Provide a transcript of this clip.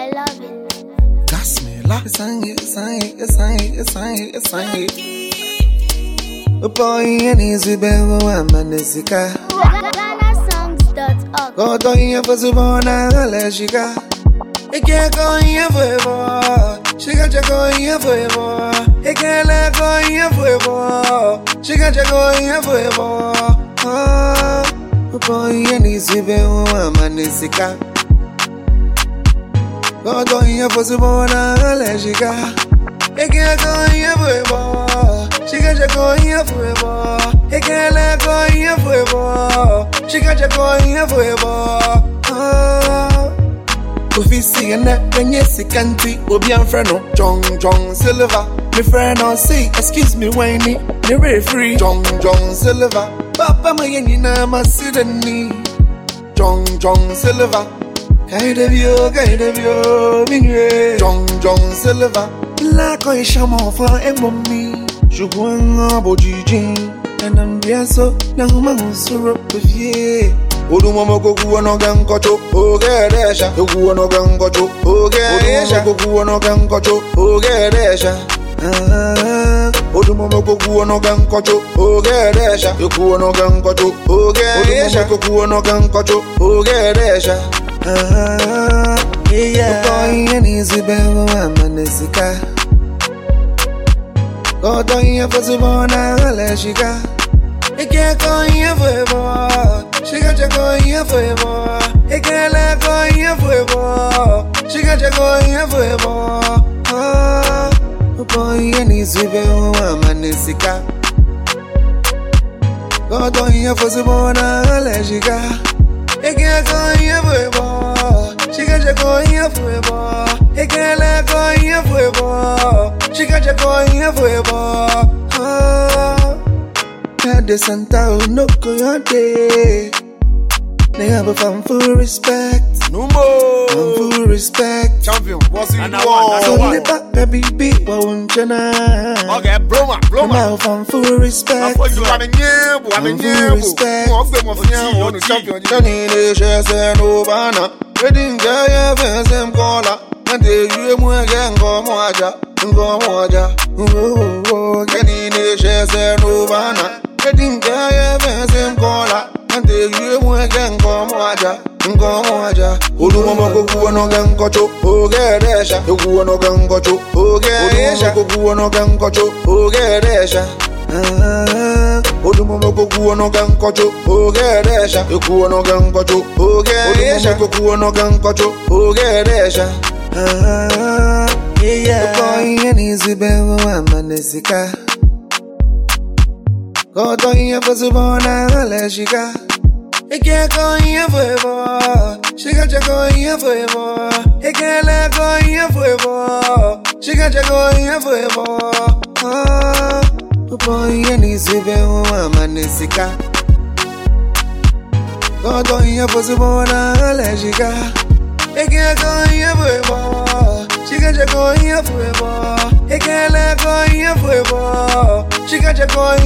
I love it. Gas me la sang it, sang it, sang it, sang it, sang it. Boy, and easy bell, I'm an esika. GhanaSongs.org. Go to for Subona, Aleshika. It can't go in here forever. She got you go here forever. It can't let go in here forever. She got you go here forever. Ah, boy, and easy bell, I'm an esika. Go to here for Subona, Aleshika. It can't go here forever. She got you go here forever. It can't let go here forever. She got you go here forever. Ah. Ofi si ene penye sikanti obi amfrɛ no John John Silver. Me friend no say excuse me whiny me referee John John Silver. Papa ma yɛ nyinaa ma si Kaidevyo, kaidevyo, mingwe Jong jong silva La koi shamo fa e mommy Shugwanga bo jijin And I'm there so Nang mang syrup with ye Odumama kokuwa no gang kocho Oge desha Kokuwa no gang kocho Oge desha Kokuwa no gang kocho Oge desha Odumama kokuwa no gang kocho Oge desha Kokuwa no gang kocho Oge desha Kokuwa no gang kocho Oge desha ogedesha Yeah, an esika. Go down here for Subona, Aleshika. It can't go here forever. She got you going here forever. It can't let go here forever. She got you you. Go. It can't go here forever. She got you going here forever. It can't let go here forever. She got you going here forever. Ah. Had the Santa no coyote. They have a fan full respect. No Fan more. full respect. Champion, what's in And the I want, So and I wall? the back baby beat won't you know? Okay, Broma, Broma. Now fan full respect. Afọ ju ame nye bu ame nye bu. Mo ọgbẹ mo fi hàn wọn nu champion. Johnny the share no bana. Wedding guy ya fence em kola. Nante yue mu ege ngomo aja. Ngomo aja. Oh oh oh. Johnny the share no bana. Wedding guy Olumomo kokuwa no gankocho. Ogedesha. Kokuwa no gankocho. Ogedesha. Kokuwa no gankocho. Ogedesha. Ah, Odumomo kokuwa no gankocho. Ogedesha. Kokuwa no gankocho. Ogedesha. Kokuwa no gankocho. Ogedesha. Ah, yeah. Boy, and easy bell, I'm an esika. Go down here for Subona, Aleshika. It can't go here forever. She got you going here forever. It can't let go here forever. She got you going here forever. Ah, boy, and easy bell, I'm an esika. Go down here for Subona, Aleshika. It can't go here forever. She got you going here forever. It can't let go here forever. She got you going